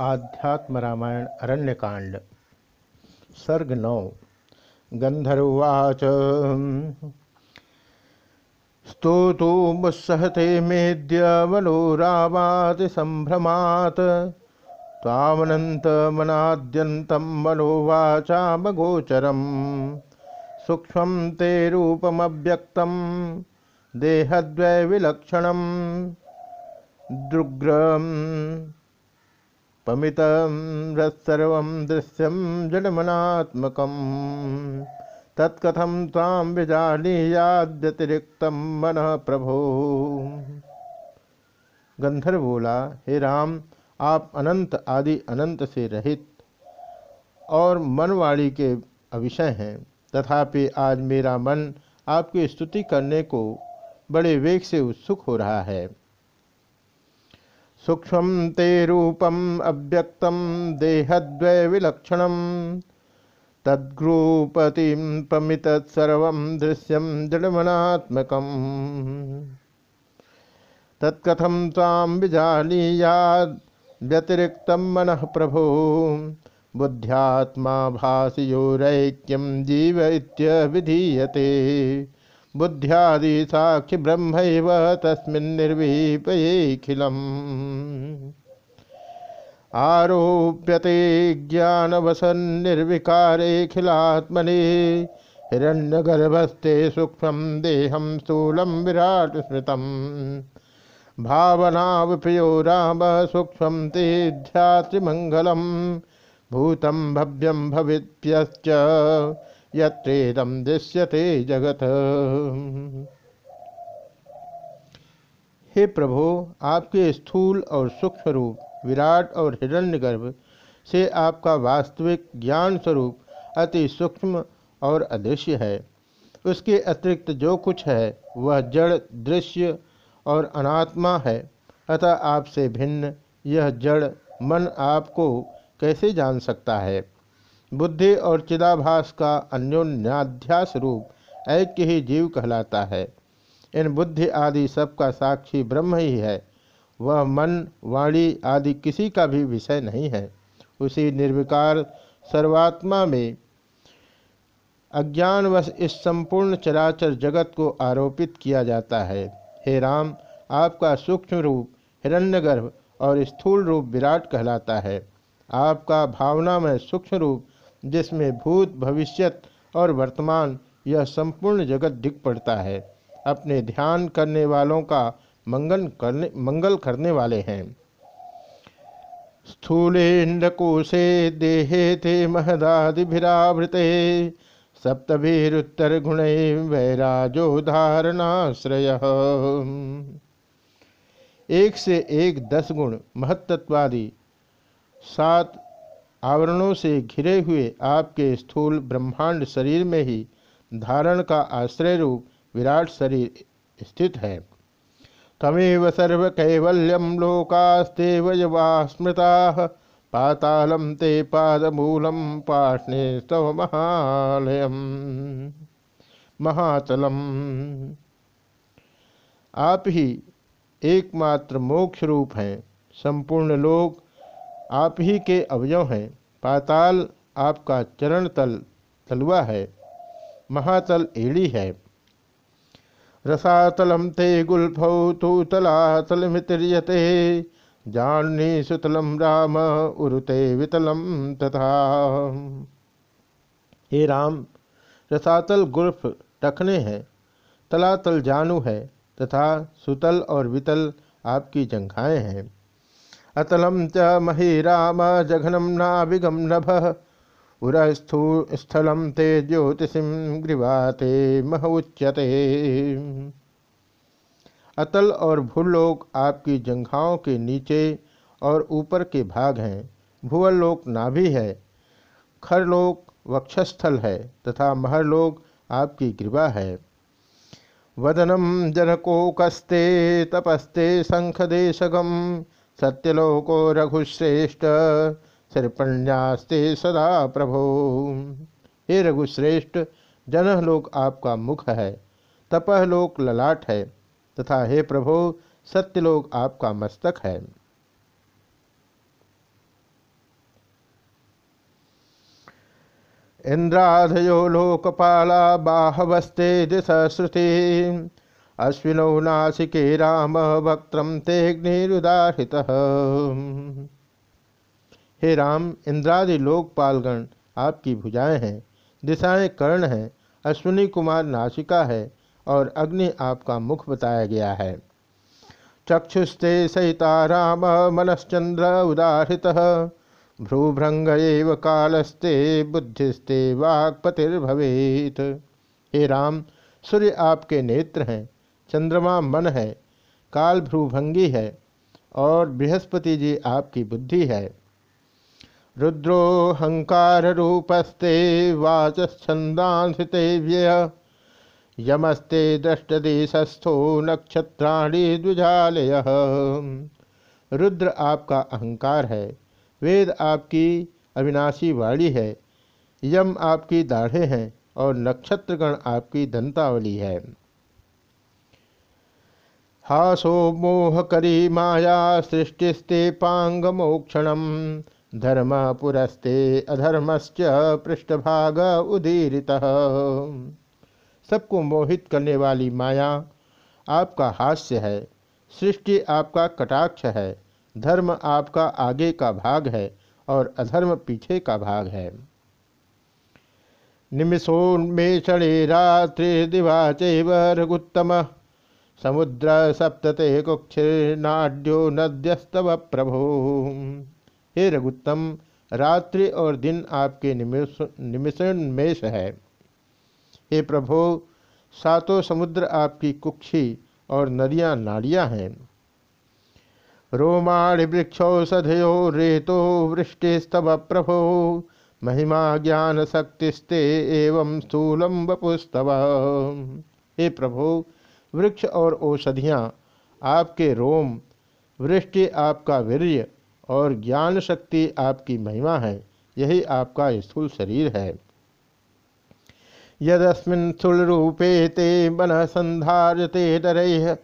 आध्यात्म रामायण अरण्यकांड। सर्ग नौ। गंधर्वाच। स्तोतो मुत्सहते मेद्य मनोरावाति संभ्रमात् तामनन्तमनाद्यन्तं मनोवाचामगोचरं सूक्ष्मं ते रूपमव्यक्तं। देहद्वैविलक्षणं दुग्रम्। पमित सर्व दृश्यम जडमनात्मक तत्कथम ताम विजानीयाद्यतिरिक्त मन प्रभो। गंधर्व बोला, हे राम, आप अनंत आदि अनंत से रहित और मनवाणी के अविषय हैं। तथापि आज मेरा मन आपकी स्तुति करने को बड़े वेग से उत्सुक हो रहा है। सूक्ष्म ते रूपम अव्यक्त देहद्वय विलक्षण तद्ग्रूपति प्रमित सर्व दृश्यम दृढ़मनात्मक तत्कथम ताम विजानीयाद व्यतिरिक्त मन प्रभो। बुद्ध्यात्मा भाषयोरैक्यम जीव विधीयते बुद्ध्यादि साक्षि ब्रह्म तस्मिन्निर्विपयेखिलम् आरोप्यते ज्ञानवसन्निर्विकारेऽखिलात्मने हिरण्यगर्भस्ते सूक्ष्म देहम स्थूलम विराट स्मृतम भावनावप्रियो राम सूक्ष्म ते ध्यात्रिमंगलम भूतम भव्यम भविष्य यत्रेदम दृश्यते जगत। हे प्रभो, आपके स्थूल और सूक्ष्म रूप विराट और हिरण्यगर्भ से आपका वास्तविक ज्ञान स्वरूप अति सूक्ष्म और अदृश्य है। उसके अतिरिक्त जो कुछ है, वह जड़, दृश्य और अनात्मा है। अतः आपसे भिन्न यह जड़ मन आपको कैसे जान सकता है? बुद्धि और चिदाभास का अन्योन्याध्यास रूप ऐक्य ही जीव कहलाता है। इन बुद्धि आदि सबका साक्षी ब्रह्म ही है। वह मन, वाणी आदि किसी का भी विषय नहीं है। उसी निर्विकार सर्वात्मा में अज्ञानवश इस संपूर्ण चराचर जगत को आरोपित किया जाता है। हे राम, आपका सूक्ष्म रूप हिरण्यगर्भ और स्थूल रूप विराट कहलाता है। आपका भावना में सूक्ष्म रूप जिसमें भूत, भविष्यत और वर्तमान यह संपूर्ण जगत दिख पड़ता है। अपने ध्यान करने वालों का मंगल करने मंगल करने वाले हैं। स्थूलेन्द्रकोशे देहे थे महदादिभिरावृते सप्तभिरुत्तर गुण वैराजो धारणाश्रय एक से एक दस गुण महत्त्वादि सात आवरणों से घिरे हुए आपके स्थूल ब्रह्मांड शरीर में ही धारण का आश्रय रूप विराट शरीर स्थित है। तमेव सर्व कैवल्यम लोकास्ते वयवा स्मृता पातालम ते पादमूलम पाष्णे स्तव महालयम। महातलम। आप ही एकमात्र मोक्ष रूप हैं, संपूर्ण लोक आप ही के अवयव हैं। पाताल आपका चरण तल तलुआ है। महातल एड़ी है। रसातलम ते गुल्फौ तू तलातलमितिर्यते जानी सुतलम राम उरुते वितलम तथा। हे राम, रसातल गुल्फ टखने हैं, तलातल जानू है, तथा सुतल और वितल आपकी जंघाएँ हैं। अतलम च महीराम जघनम नाभिगम नभ। उरस्थू स्थलम ते ज्योतिषिम ग्रीवाते मह उच्यते अतल और भूलोक आपकी जंघाओं के नीचे और ऊपर के भाग हैं। भूवलोक नाभि है, खरलोक वक्षस्थल है तथा महरलोक आपकी ग्रीवा है। वदनम जनकोकस्ते तपस्ते शंखदेशगम सत्यलोको रघुश्रेष्ठ सृपण्यास्ते सदा प्रभो। हे रघुश्रेष्ठ, जनहलोक आपका मुख है, तपहलोक ललाट है, तथा हे प्रभो, सत्यलोक आपका मस्तक है। इंद्राधयो लोकपाला बाहवस्ते दिशा श्रुति। अश्विनौ नासिके राम वक्त्रम तेग्निरुदाहित हे राम, इंद्रादि लोकपालगण, आपकी भुजाएँ हैं, दिशाएँ कर्ण हैं, अश्विनी कुमार नासिका है, और अग्नि आपका मुख बताया गया है। चक्षुस्ते सहिता राम मनश्चंद्र उदाहृत। भ्रूभृंग एव कालस्ते, बुद्धिस्ते वाक्पतिर्भवेत। हे राम, सूर्य आपके नेत्र हैं चंद्रमा मन है, काल भ्रूभंगी है, और बृहस्पति जी आपकी बुद्धि है। रुद्रोहंकार रूपस्ते वाचछंदांसिते व्यय, यमस्ते दृष्टदेशस्थो नक्षत्राणी द्विजालय। रुद्र आपका अहंकार है, वेद आपकी अविनाशी वाणी है, यम आपकी दाढ़े हैं, और नक्षत्रगण आपकी दंतावली है। हासो मोहकरी माया सृष्टिस्ते पांग मोक्षण धर्म पुरस्ते अधर्मश्च पृष्ठभाग उदीरिता। सबको मोहित करने वाली माया आपका हास्य है, सृष्टि आपका कटाक्ष है, धर्म आपका आगे का भाग है और अधर्म पीछे का भाग है। निमिषोन्मेषणे रात्रि दिवाचैव रघुत्तम। समुद्र सप्तते कुक्षिर्नाड्यो नद्यस्तव प्रभु हे रघुत्तम, रात्रि और दिन आपके निमिष निमिषोन्मेष है। हे प्रभो, सातों समुद्र आपकी कुक्षी और नदियाँ नाड़ियाँ हैं। रोमाणि वृक्षौषधयो रेतो वृष्टिस्तव प्रभो महिमा ज्ञान शक्तिस्ते एवं स्थूलम वपुस्तव हे प्रभु वृक्ष और औषधियाँ, आपके रोम, वृष्टि आपका वीर्य और ज्ञान शक्ति आपकी महिमा है, यही आपका स्थूल शरीर है। यदस्मिन् स्थूलरूपे ते मन मनः संधार्यते डरैः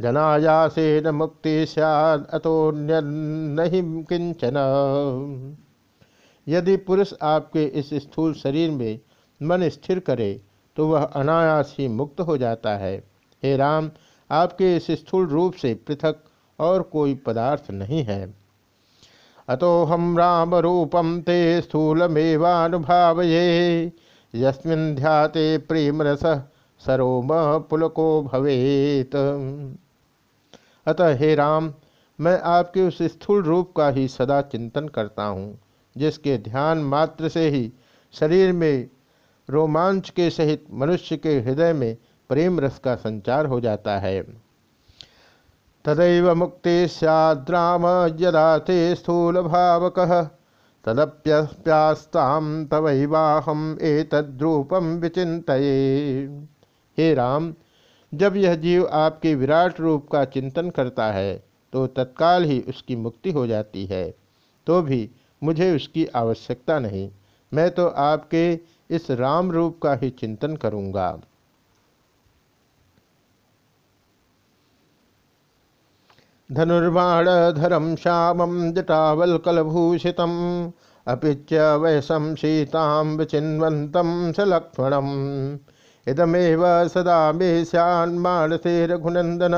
जनायासेन मुक्ति स्याद अतोन्य किंचन यदि पुरुष आपके इस स्थूल शरीर में मन स्थिर करे तो वह अनायास ही मुक्त हो जाता है। हे राम, आपके इस स्थूल रूप से पृथक और कोई पदार्थ नहीं है। अतो हम राम रूपम ते स्थूलमेवानुभावये, यस्मिन् ध्याते प्रेम रस सरोम पुलको भवेत। अतः हे राम, मैं आपके उस स्थूल रूप का ही सदा चिंतन करता हूँ, जिसके ध्यान मात्र से ही शरीर में रोमांच के सहित मनुष्य के हृदय में प्रेम रस का संचार हो जाता है। तदैव मुक्ति सद्राम यदा ते स्थूल भावक तदप्यस्ताम तवैवाहम एतद्रूपम विचित हे राम, जब यह जीव आपके विराट रूप का चिंतन करता है तो तत्काल ही उसकी मुक्ति हो जाती है। तो भी मुझे उसकी आवश्यकता नहीं, मैं तो आपके इस राम रूप का ही चिंतन करूँगा। धनुर्बाणधरम श्यामं जटावल्कलभूषितम् अपि च वयसं सीतां विचिन्वन्तं स लक्ष्मणम् इदमेव सदा मे स्यान्मानसे रघुनन्दन।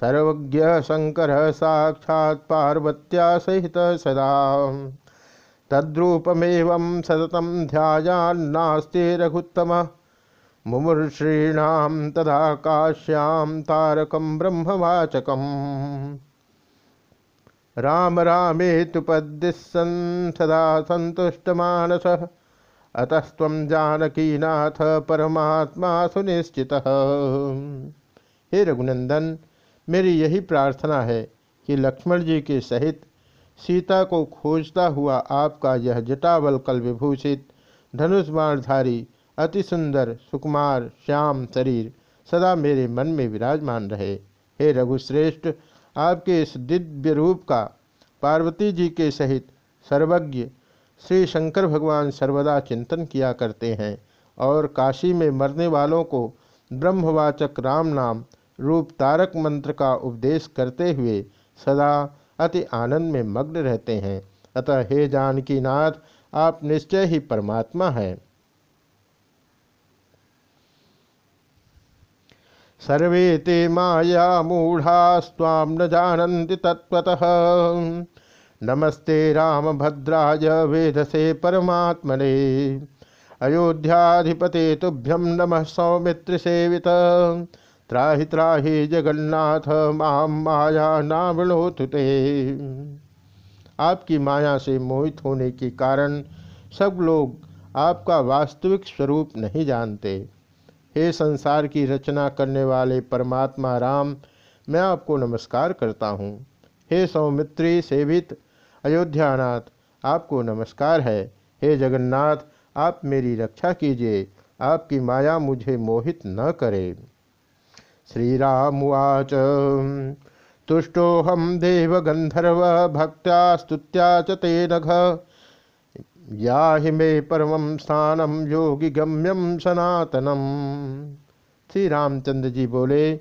सर्वज्ञ शङ्करः साक्षात् पार्वत्या सहित सदा। तद्रूपमेवं सततं ध्यायान्नास्ति रघुत्तमः। मुमूर्षीणाम तदा काश्याम तारकम ब्रह्मवाचकम। राम रामे सदा संतुष्ट मानस अतस्व जानकीनाथ परमात्मा सुनिश्चित। हे रघुनंदन, मेरी यही प्रार्थना है कि लक्ष्मण जी के सहित सीता को खोजता हुआ आपका यह जटावल कल विभूषित धनुष बाणधारी अति सुंदर, सुकुमार, श्याम, शरीर सदा मेरे मन में विराजमान रहे। हे रघुश्रेष्ठ, आपके इस दिव्य रूप का पार्वती जी के सहित सर्वज्ञ श्री शंकर भगवान सर्वदा चिंतन किया करते हैं और काशी में मरने वालों को ब्रह्मवाचक राम नाम रूप तारक मंत्र का उपदेश करते हुए सदा अति आनंद में मग्न रहते हैं। अतः हे जानकी नाथ आप निश्चय ही परमात्मा हैं। सर्वे ते माया मूढ़ा स्वाम न जानन्ति तत्त्वतः। नमस्ते रामभद्राय वेदसे परमात्मने। अयोध्याधिपते तुभ्यं नमः सौमित्र सेवित। त्राहि त्राहि जगन्नाथ माम माया नावणोतु ते। आपकी माया से मोहित होने के कारण सब लोग आपका वास्तविक स्वरूप नहीं जानते। हे संसार की रचना करने वाले परमात्मा राम, मैं आपको नमस्कार करता हूँ। हे सौमित्री सेवित, अयोध्यानाथ, आपको नमस्कार है। हे जगन्नाथ, आप मेरी रक्षा कीजिए, आपकी माया मुझे मोहित न करे। श्री राम रामुवाच तुष्टोहम देवगंधर्व भक्त्या स्तुत्या च ते नघ या हि मे परम स्थानम योगी गम्यम सनातनम श्री रामचंद्र जी बोले,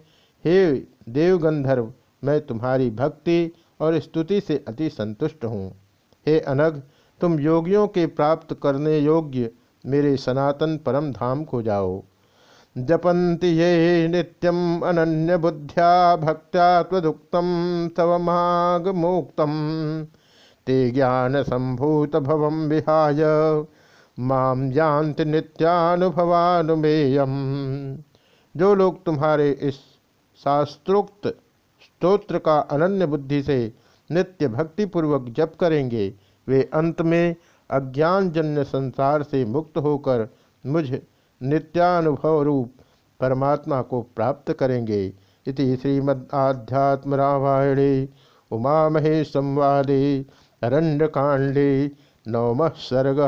हे देवगंधर्व, मैं तुम्हारी भक्ति और स्तुति से अति संतुष्ट हूँ। हे अनग तुम योगियों के प्राप्त करने योग्य मेरे सनातन परम धाम को जाओ। जपन्ति ये नित्यम अनन्य बुद्ध्या भक्त्या तदुक्तम तवमाग मोक्तम ते ज्ञान संभूत भव विहाय। माम जानति नित्यानुभवानुमेयम। जो लोग तुम्हारे इस शास्त्रोक्त स्तोत्र का अनन्य बुद्धि से नित्य भक्तिपूर्वक जप करेंगे, वे अंत में अज्ञानजन्य संसार से मुक्त होकर मुझ नित्यानुभव रूप परमात्मा को प्राप्त करेंगे। इति श्रीमद्आध्यात्म रामायणे उमा महेश संवादे। अरण्यकांडे नवम सर्ग।